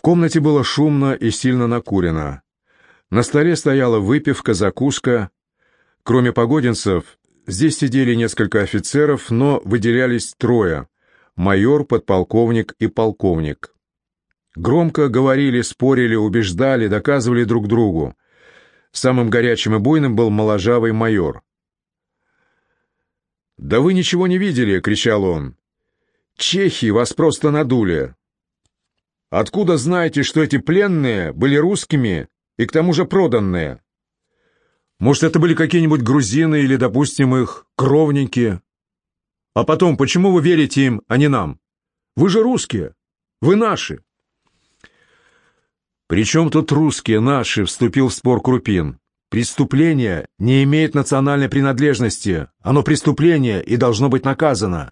В комнате было шумно и сильно накурено. На столе стояла выпивка, закуска. Кроме погодинцев, здесь сидели несколько офицеров, но выделялись трое — майор, подполковник и полковник. Громко говорили, спорили, убеждали, доказывали друг другу. Самым горячим и буйным был моложавый майор. «Да вы ничего не видели!» — кричал он. «Чехи вас просто надули! Откуда знаете, что эти пленные были русскими и к тому же проданные? Может, это были какие-нибудь грузины или, допустим, их кровники? А потом, почему вы верите им, а не нам? Вы же русские, вы наши!» «Причем тут русские, наши?» — вступил в спор Крупин. «Преступление не имеет национальной принадлежности. Оно преступление и должно быть наказано».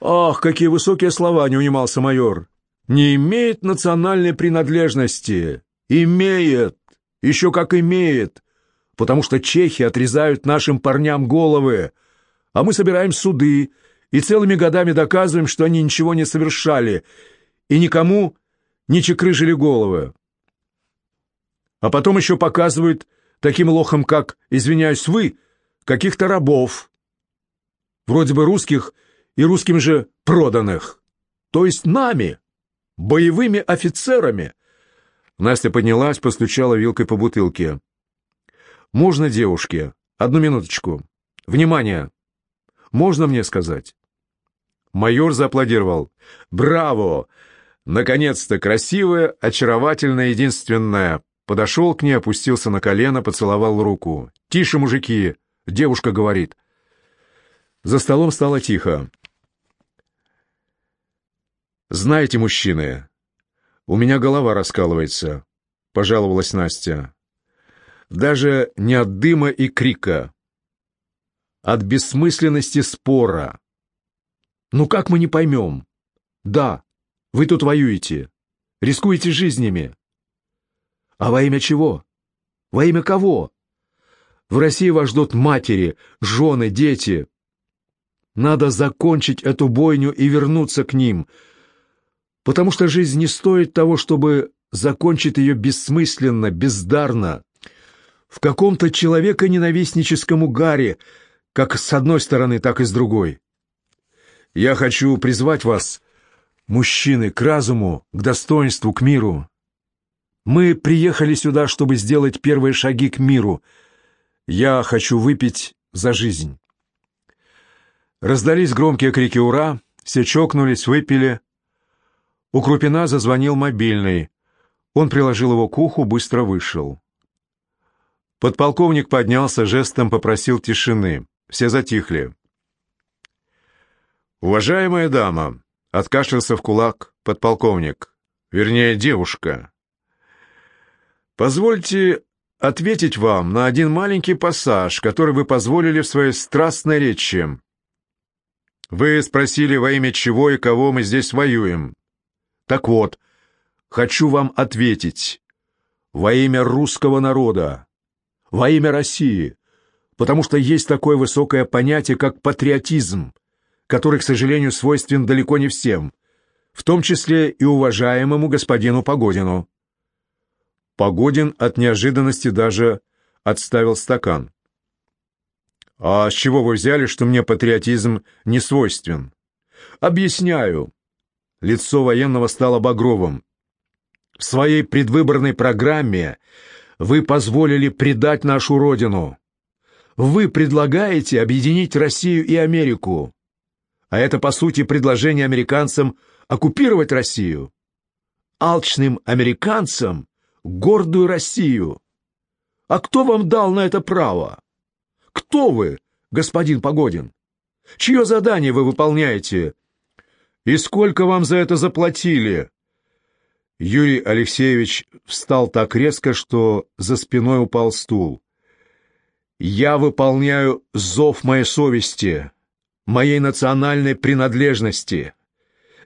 «Ах, какие высокие слова!» — не унимался майор. «Не имеет национальной принадлежности. Имеет. Еще как имеет. Потому что чехи отрезают нашим парням головы, а мы собираем суды и целыми годами доказываем, что они ничего не совершали, и никому не чекрыжили головы. А потом еще показывают таким лохам, как, извиняюсь, вы, каких-то рабов. Вроде бы русских и русским же проданных. То есть нами, боевыми офицерами. Настя поднялась, постучала вилкой по бутылке. «Можно девушке? Одну минуточку. Внимание! Можно мне сказать?» Майор зааплодировал. «Браво! Наконец-то красивая, очаровательная, единственная. Подошел к ней, опустился на колено, поцеловал руку. «Тише, мужики!» — девушка говорит. За столом стало тихо. «Знаете, мужчины, у меня голова раскалывается», — пожаловалась Настя. «Даже не от дыма и крика, от бессмысленности спора. Ну как мы не поймем? Да, вы тут воюете, рискуете жизнями. А во имя чего? Во имя кого? В России вас ждут матери, жены, дети. Надо закончить эту бойню и вернуться к ним, потому что жизнь не стоит того, чтобы закончить ее бессмысленно, бездарно, в каком-то человеконенавистническом угаре, как с одной стороны, так и с другой. Я хочу призвать вас мужчины, к разуму, к достоинству, к миру. Мы приехали сюда, чтобы сделать первые шаги к миру. Я хочу выпить за жизнь. Раздались громкие крики «Ура!», все чокнулись, выпили. У Крупина зазвонил мобильный. Он приложил его к уху, быстро вышел. Подполковник поднялся, жестом попросил тишины. Все затихли. «Уважаемая дама!» Откашлялся в кулак подполковник, вернее, девушка. «Позвольте ответить вам на один маленький пассаж, который вы позволили в своей страстной речи. Вы спросили, во имя чего и кого мы здесь воюем. Так вот, хочу вам ответить. Во имя русского народа, во имя России, потому что есть такое высокое понятие, как патриотизм, который, к сожалению, свойствен далеко не всем, в том числе и уважаемому господину Погодину. Погодин от неожиданности даже отставил стакан. «А с чего вы взяли, что мне патриотизм не свойствен?» «Объясняю». Лицо военного стало багровым. «В своей предвыборной программе вы позволили предать нашу Родину. Вы предлагаете объединить Россию и Америку. А это, по сути, предложение американцам оккупировать Россию. Алчным американцам гордую Россию. А кто вам дал на это право? Кто вы, господин Погодин? Чье задание вы выполняете? И сколько вам за это заплатили? Юрий Алексеевич встал так резко, что за спиной упал стул. «Я выполняю зов моей совести моей национальной принадлежности.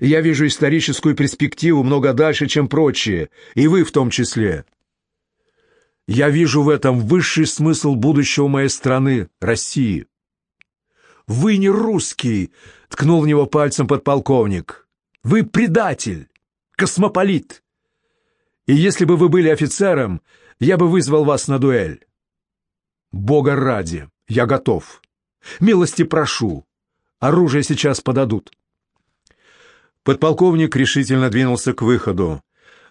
Я вижу историческую перспективу много дальше, чем прочие, и вы в том числе. Я вижу в этом высший смысл будущего моей страны, России. «Вы не русский!» — ткнул в него пальцем подполковник. «Вы предатель, космополит, И если бы вы были офицером, я бы вызвал вас на дуэль. Бога ради, я готов. Милости прошу. Оружие сейчас подадут. Подполковник решительно двинулся к выходу.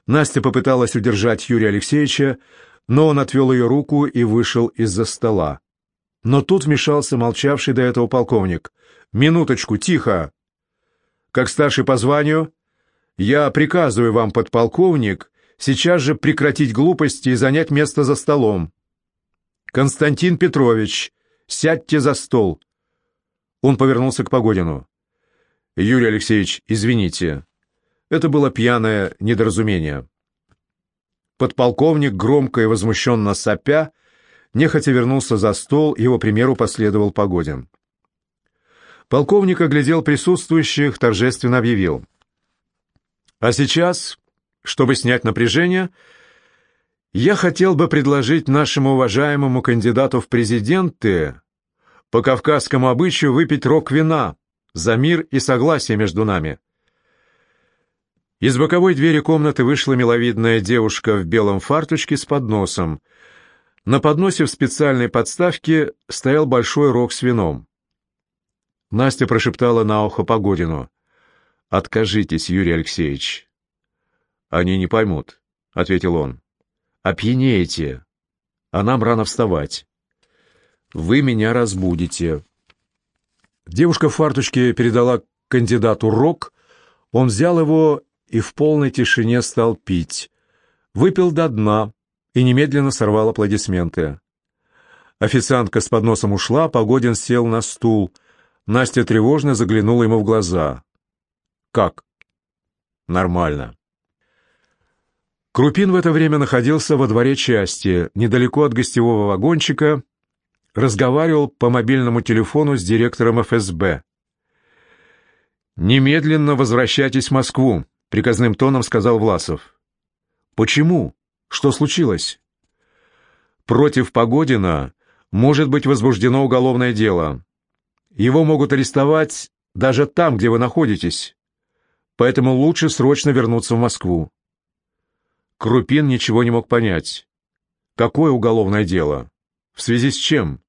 Настя попыталась удержать Юрия Алексеевича, но он отвел ее руку и вышел из-за стола. Но тут вмешался молчавший до этого полковник. «Минуточку, тихо!» «Как старший по званию, я приказываю вам, подполковник, сейчас же прекратить глупости и занять место за столом. Константин Петрович, сядьте за стол!» Он повернулся к Погодину. «Юрий Алексеевич, извините. Это было пьяное недоразумение». Подполковник, громко и возмущенно сопя, нехотя вернулся за стол, его примеру последовал Погодин. Полковник оглядел присутствующих, торжественно объявил. «А сейчас, чтобы снять напряжение, я хотел бы предложить нашему уважаемому кандидату в президенты по кавказскому обычаю выпить рог вина за мир и согласие между нами». Из боковой двери комнаты вышла миловидная девушка в белом фарточке с подносом. На подносе в специальной подставке стоял большой рог с вином. Настя прошептала на ухо Погодину. «Откажитесь, Юрий Алексеевич». «Они не поймут», — ответил он. «Опьянеете, а нам рано вставать. Вы меня разбудите». Девушка в фарточке передала кандидату рог, он взял его и в полной тишине стал пить. Выпил до дна и немедленно сорвал аплодисменты. Официантка с подносом ушла, Погодин сел на стул. Настя тревожно заглянула ему в глаза. «Как?» «Нормально». Крупин в это время находился во дворе части, недалеко от гостевого вагончика, разговаривал по мобильному телефону с директором ФСБ. «Немедленно возвращайтесь в Москву», — приказным тоном сказал Власов. «Почему? Что случилось?» «Против Погодина может быть возбуждено уголовное дело. Его могут арестовать даже там, где вы находитесь. Поэтому лучше срочно вернуться в Москву». Крупин ничего не мог понять. «Какое уголовное дело? В связи с чем?»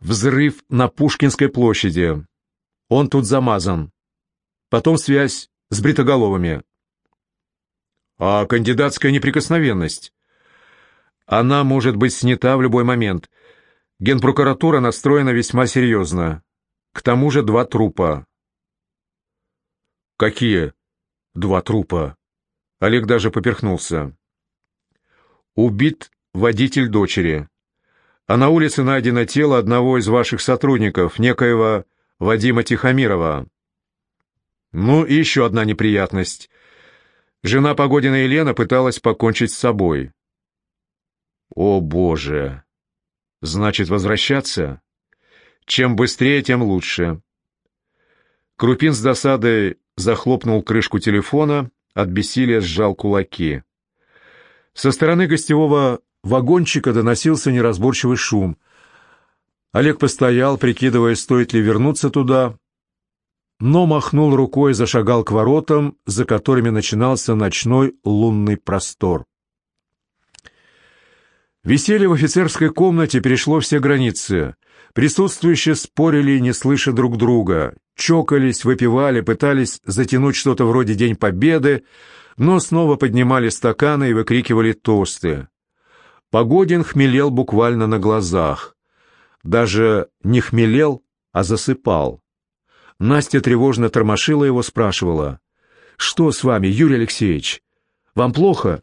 «Взрыв на Пушкинской площади. Он тут замазан. Потом связь с бритоголовыми. А кандидатская неприкосновенность? Она может быть снята в любой момент. Генпрокуратура настроена весьма серьезно. К тому же два трупа. Какие два трупа? Олег даже поперхнулся. Убит водитель дочери. А на улице найдено тело одного из ваших сотрудников, некоего Вадима Тихомирова. Ну и еще одна неприятность. Жена Погодина Елена пыталась покончить с собой. О, Боже! Значит, возвращаться? Чем быстрее, тем лучше. Крупин с досадой захлопнул крышку телефона, от бессилия сжал кулаки. Со стороны гостевого вагончика доносился неразборчивый шум. Олег постоял, прикидывая, стоит ли вернуться туда, но махнул рукой и зашагал к воротам, за которыми начинался ночной лунный простор. Веселье в офицерской комнате перешло все границы. Присутствующие спорили, не слыша друг друга, чокались, выпивали, пытались затянуть что-то вроде День Победы, но снова поднимали стаканы и выкрикивали тосты. Погодин хмелел буквально на глазах. Даже не хмелел, а засыпал. Настя тревожно тормошила его, спрашивала. «Что с вами, Юрий Алексеевич? Вам плохо?»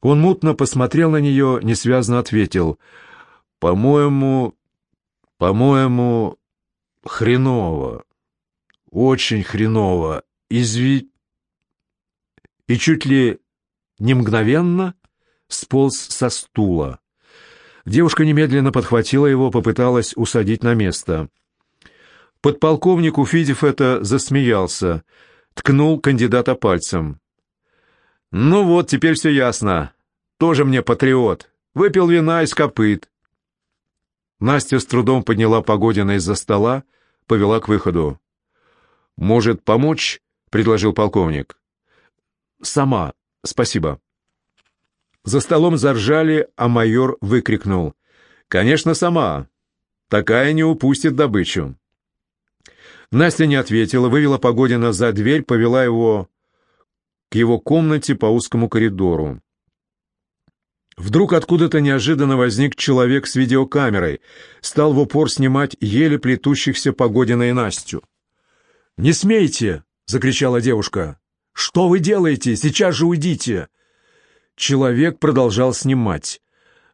Он мутно посмотрел на нее, несвязно ответил. «По-моему... по-моему... хреново. Очень хреново. Изви...» И чуть ли не мгновенно сполз со стула. Девушка немедленно подхватила его, попыталась усадить на место. Подполковник, увидев это, засмеялся, ткнул кандидата пальцем. «Ну вот, теперь все ясно. Тоже мне патриот. Выпил вина из копыт». Настя с трудом подняла Погодина из-за стола, повела к выходу. «Может, помочь?» — предложил полковник. «Сама. спасибо». За столом заржали, а майор выкрикнул. «Конечно, сама. Такая не упустит добычу». Настя не ответила, вывела Погодина за дверь, повела его к его комнате по узкому коридору. Вдруг откуда-то неожиданно возник человек с видеокамерой, стал в упор снимать еле плетущихся Погодина и Настю. «Не смейте!» — закричала девушка. «Что вы делаете? Сейчас же уйдите!» Человек продолжал снимать.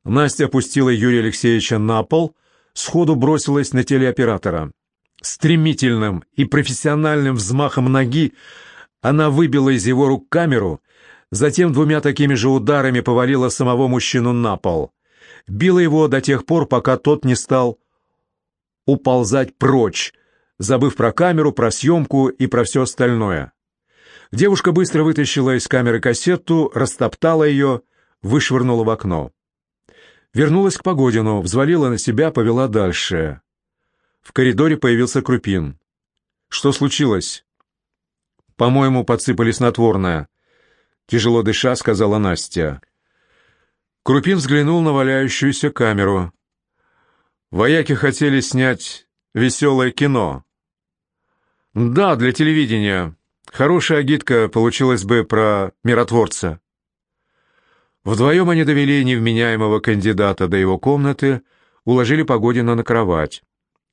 Настя опустила Юрия Алексеевича на пол, сходу бросилась на телеоператора. Стремительным и профессиональным взмахом ноги она выбила из его рук камеру, затем двумя такими же ударами повалила самого мужчину на пол. Била его до тех пор, пока тот не стал уползать прочь, забыв про камеру, про съемку и про все остальное. Девушка быстро вытащила из камеры кассету, растоптала ее, вышвырнула в окно. Вернулась к Погодину, взвалила на себя, повела дальше. В коридоре появился Крупин. «Что случилось?» «По-моему, подсыпали снотворное», — тяжело дыша сказала Настя. Крупин взглянул на валяющуюся камеру. «Вояки хотели снять веселое кино». «Да, для телевидения. Хорошая агитка получилась бы про миротворца». Вдвоем они довели невменяемого кандидата до его комнаты, уложили Погодина на кровать.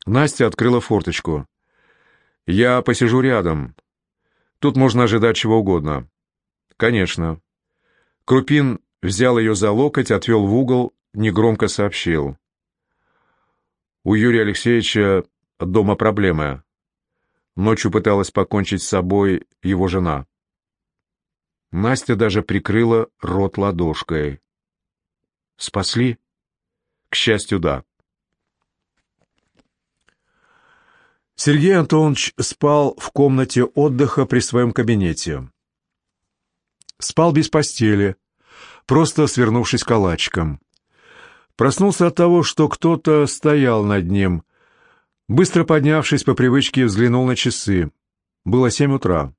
Настя открыла форточку. «Я посижу рядом. Тут можно ожидать чего угодно». «Конечно». Крупин взял ее за локоть, отвел в угол, негромко сообщил. «У Юрия Алексеевича дома проблемы. Ночью пыталась покончить с собой его жена». Настя даже прикрыла рот ладошкой. «Спасли?» «К счастью, да». Сергей Антонович спал в комнате отдыха при своем кабинете. Спал без постели, просто свернувшись калачиком. Проснулся от того, что кто-то стоял над ним. Быстро поднявшись по привычке, взглянул на часы. Было семь утра.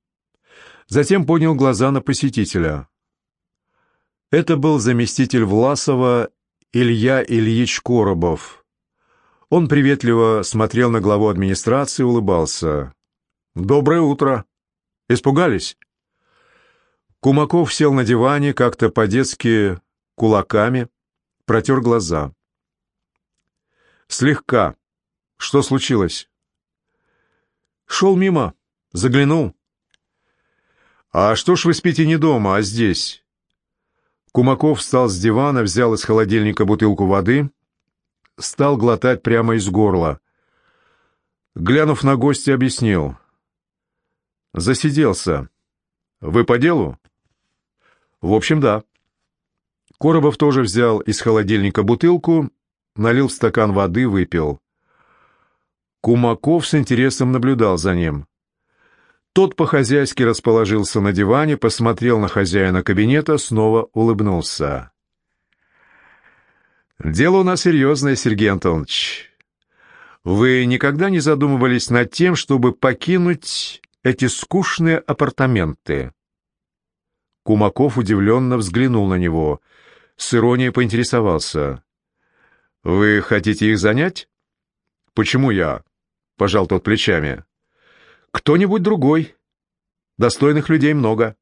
Затем поднял глаза на посетителя. Это был заместитель Власова Илья Ильич Коробов. Он приветливо смотрел на главу администрации и улыбался. «Доброе утро! Испугались?» Кумаков сел на диване, как-то по-детски кулаками, протер глаза. «Слегка. Что случилось?» «Шел мимо, заглянул». «А что ж вы спите не дома, а здесь?» Кумаков встал с дивана, взял из холодильника бутылку воды — стал глотать прямо из горла. Глянув на гостя, объяснил. «Засиделся. Вы по делу?» «В общем, да». Коробов тоже взял из холодильника бутылку, налил стакан воды, выпил. Кумаков с интересом наблюдал за ним. Тот по-хозяйски расположился на диване, посмотрел на хозяина кабинета, снова улыбнулся. «Дело у нас серьезное, Сергей Антонович. Вы никогда не задумывались над тем, чтобы покинуть эти скучные апартаменты?» Кумаков удивленно взглянул на него, с иронией поинтересовался. «Вы хотите их занять?» «Почему я?» — пожал тот плечами. «Кто-нибудь другой. Достойных людей много».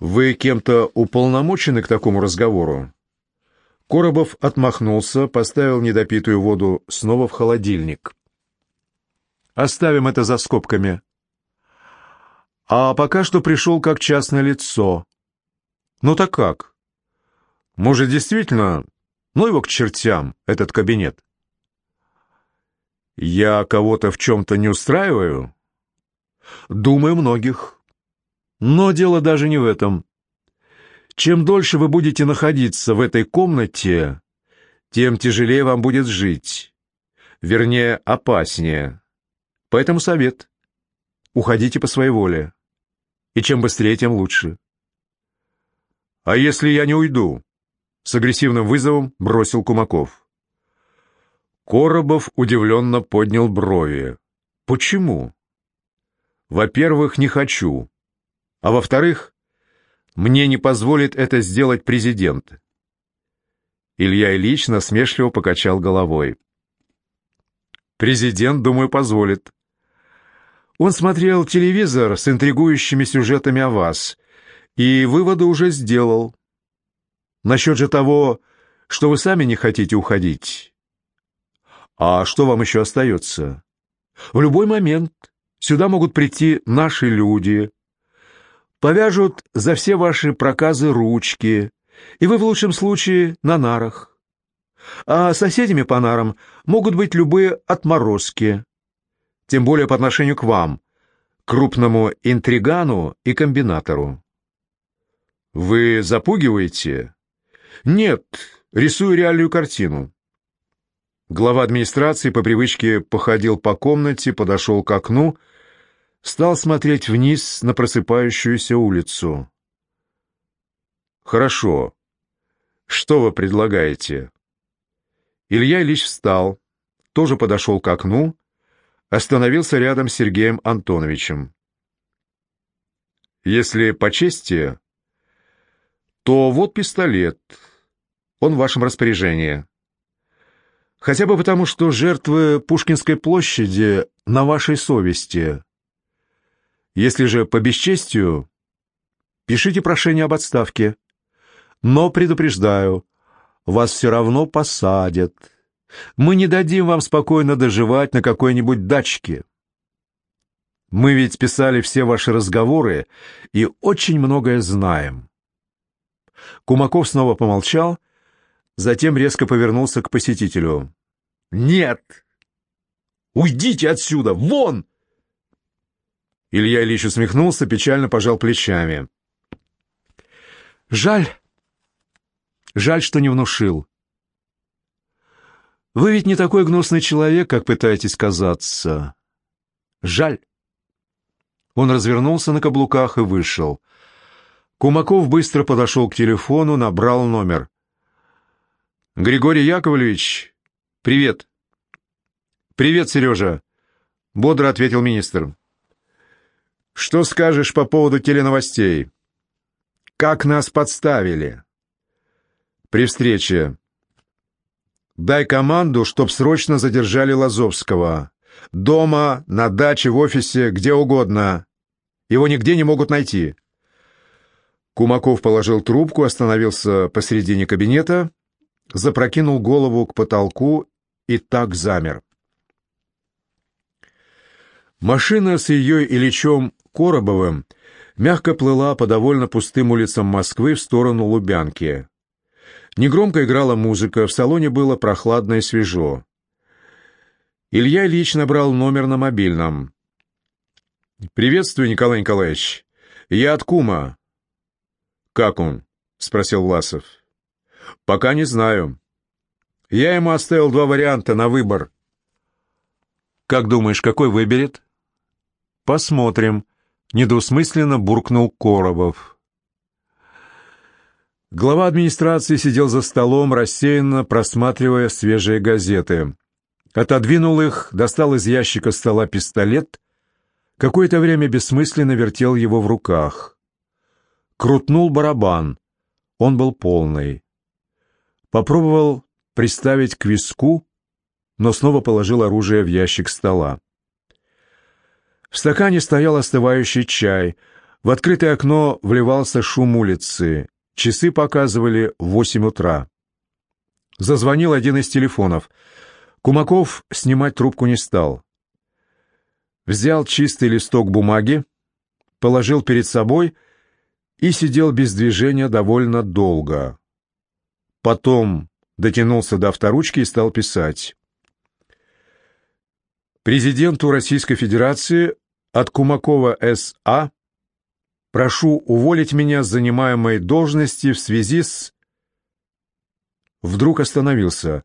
«Вы кем-то уполномочены к такому разговору?» Коробов отмахнулся, поставил недопитую воду снова в холодильник. «Оставим это за скобками. А пока что пришел как частное лицо. Ну так как? Может, действительно, ну его к чертям, этот кабинет? Я кого-то в чем-то не устраиваю? Думаю, многих. Но дело даже не в этом. Чем дольше вы будете находиться в этой комнате, тем тяжелее вам будет жить. Вернее, опаснее. Поэтому совет. Уходите по своей воле. И чем быстрее, тем лучше. «А если я не уйду?» С агрессивным вызовом бросил Кумаков. Коробов удивленно поднял брови. «Почему?» «Во-первых, не хочу. А во-вторых, Мне не позволит это сделать президент. Илья Ильич насмешливо покачал головой. Президент, думаю, позволит. Он смотрел телевизор с интригующими сюжетами о вас, и выводы уже сделал. Насчет же того, что вы сами не хотите уходить. А что вам еще остается? В любой момент сюда могут прийти наши люди, повяжут за все ваши проказы ручки, и вы в лучшем случае на нарах. А соседями по нарам могут быть любые отморозки, тем более по отношению к вам, крупному интригану и комбинатору. Вы запугиваете? Нет, рисую реальную картину. Глава администрации по привычке походил по комнате, подошел к окну, стал смотреть вниз на просыпающуюся улицу. «Хорошо. Что вы предлагаете?» Илья Ильич встал, тоже подошел к окну, остановился рядом с Сергеем Антоновичем. «Если по чести, то вот пистолет. Он в вашем распоряжении. Хотя бы потому, что жертвы Пушкинской площади на вашей совести. Если же по бесчестию, пишите прошение об отставке. Но предупреждаю, вас все равно посадят. Мы не дадим вам спокойно доживать на какой-нибудь дачке. Мы ведь писали все ваши разговоры и очень многое знаем. Кумаков снова помолчал, затем резко повернулся к посетителю. «Нет! Уйдите отсюда! Вон!» Илья Ильич усмехнулся, печально пожал плечами. «Жаль. Жаль, что не внушил. Вы ведь не такой гнусный человек, как пытаетесь казаться. Жаль». Он развернулся на каблуках и вышел. Кумаков быстро подошел к телефону, набрал номер. «Григорий Яковлевич, привет!» «Привет, Сережа!» — бодро ответил министр. «Что скажешь по поводу теленовостей? Как нас подставили?» «При встрече. Дай команду, чтоб срочно задержали Лазовского. Дома, на даче, в офисе, где угодно. Его нигде не могут найти». Кумаков положил трубку, остановился посредине кабинета, запрокинул голову к потолку и так замер. Машина с ее Ильичом Коробовым мягко плыла по довольно пустым улицам Москвы в сторону Лубянки. Негромко играла музыка, в салоне было прохладно и свежо. Илья Ильич набрал номер на мобильном. «Приветствую, Николай Николаевич. Я от кума. «Как он?» — спросил Власов. «Пока не знаю. Я ему оставил два варианта на выбор». «Как думаешь, какой выберет?» «Посмотрим», — недвусмысленно буркнул Коробов. Глава администрации сидел за столом, рассеянно просматривая свежие газеты. Отодвинул их, достал из ящика стола пистолет, какое-то время бессмысленно вертел его в руках. Крутнул барабан. Он был полный. Попробовал приставить к виску, но снова положил оружие в ящик стола. В стакане стоял остывающий чай. В открытое окно вливался шум улицы. Часы показывали восемь утра. Зазвонил один из телефонов. Кумаков снимать трубку не стал. Взял чистый листок бумаги, положил перед собой и сидел без движения довольно долго. Потом дотянулся до авторучки и стал писать. Президенту Российской Федерации от Кумакова С.А. прошу уволить меня с занимаемой должности в связи с... Вдруг остановился,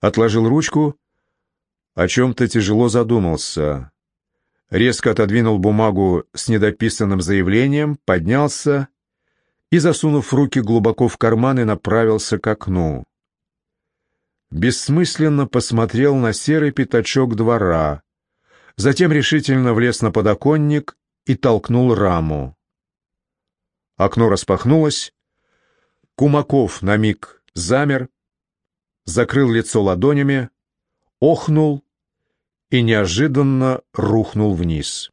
отложил ручку, о чем-то тяжело задумался резко отодвинул бумагу с недописанным заявлением, поднялся и, засунув руки глубоко в карманы, направился к окну. Бессмысленно посмотрел на серый пятачок двора, затем решительно влез на подоконник и толкнул раму. Окно распахнулось. Кумаков на миг замер, закрыл лицо ладонями, охнул и неожиданно рухнул вниз.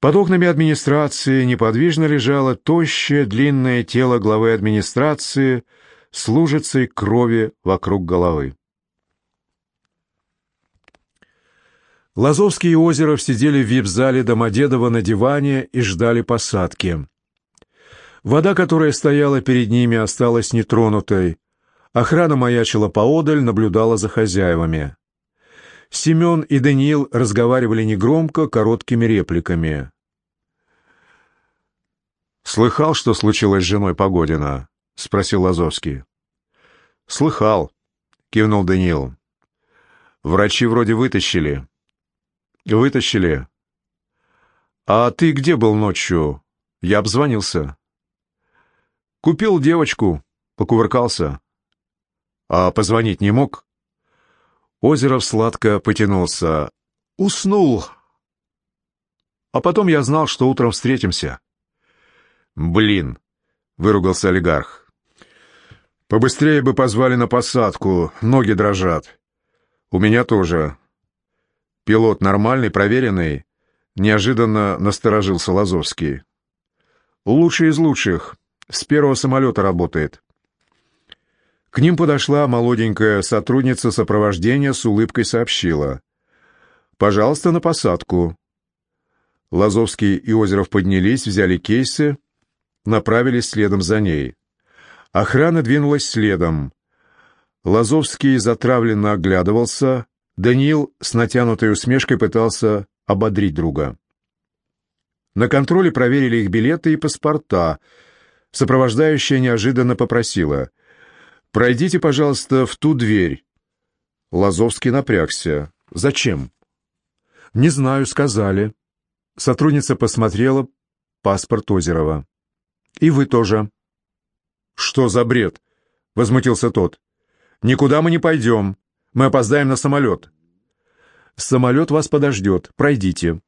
Под окнами администрации неподвижно лежало тощее длинное тело главы администрации с лужицей крови вокруг головы. Лазовский и Озеров сидели в вип-зале Домодедова на диване и ждали посадки. Вода, которая стояла перед ними, осталась нетронутой. Охрана маячила поодаль, наблюдала за хозяевами. Семен и Даниил разговаривали негромко, короткими репликами. «Слыхал, что случилось с женой Погодина?» — спросил Лазовский. «Слыхал», — кивнул Даниил. «Врачи вроде вытащили». «Вытащили. А ты где был ночью?» «Я обзвонился». «Купил девочку, покувыркался». «А позвонить не мог?» Озеров сладко потянулся. «Уснул. А потом я знал, что утром встретимся». «Блин!» — выругался олигарх. «Побыстрее бы позвали на посадку, ноги дрожат. У меня тоже. Пилот нормальный, проверенный?» Неожиданно насторожился Лазовский. «Лучший из лучших. С первого самолета работает». К ним подошла молоденькая сотрудница сопровождения с улыбкой сообщила. «Пожалуйста, на посадку». Лазовский и Озеров поднялись, взяли кейсы, направились следом за ней. Охрана двинулась следом. Лазовский затравленно оглядывался, Даниил с натянутой усмешкой пытался ободрить друга. На контроле проверили их билеты и паспорта. Сопровождающая неожиданно попросила «Пройдите, пожалуйста, в ту дверь». Лазовский напрягся. «Зачем?» «Не знаю, сказали». Сотрудница посмотрела паспорт Озерова. «И вы тоже». «Что за бред?» — возмутился тот. «Никуда мы не пойдем. Мы опоздаем на самолет». «Самолет вас подождет. Пройдите».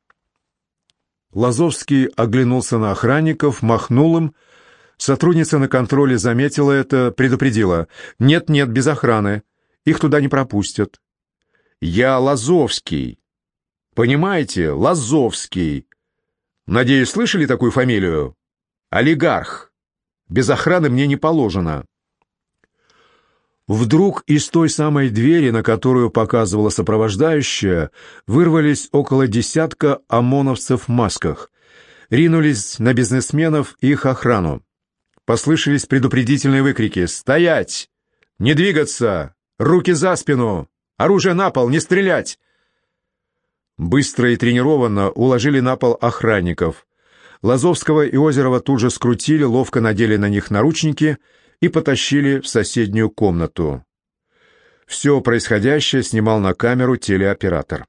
Лазовский оглянулся на охранников, махнул им. Сотрудница на контроле заметила это, предупредила. «Нет-нет, без охраны. Их туда не пропустят». «Я Лазовский. Понимаете, Лазовский. Надеюсь, слышали такую фамилию? Олигарх. Без охраны мне не положено». Вдруг из той самой двери, на которую показывала сопровождающая, вырвались около десятка ОМОНовцев в масках. Ринулись на бизнесменов и их охрану. Послышались предупредительные выкрики «Стоять! Не двигаться! Руки за спину! Оружие на пол! Не стрелять!» Быстро и тренированно уложили на пол охранников. Лазовского и Озерова тут же скрутили, ловко надели на них наручники — и потащили в соседнюю комнату. Все происходящее снимал на камеру телеоператор.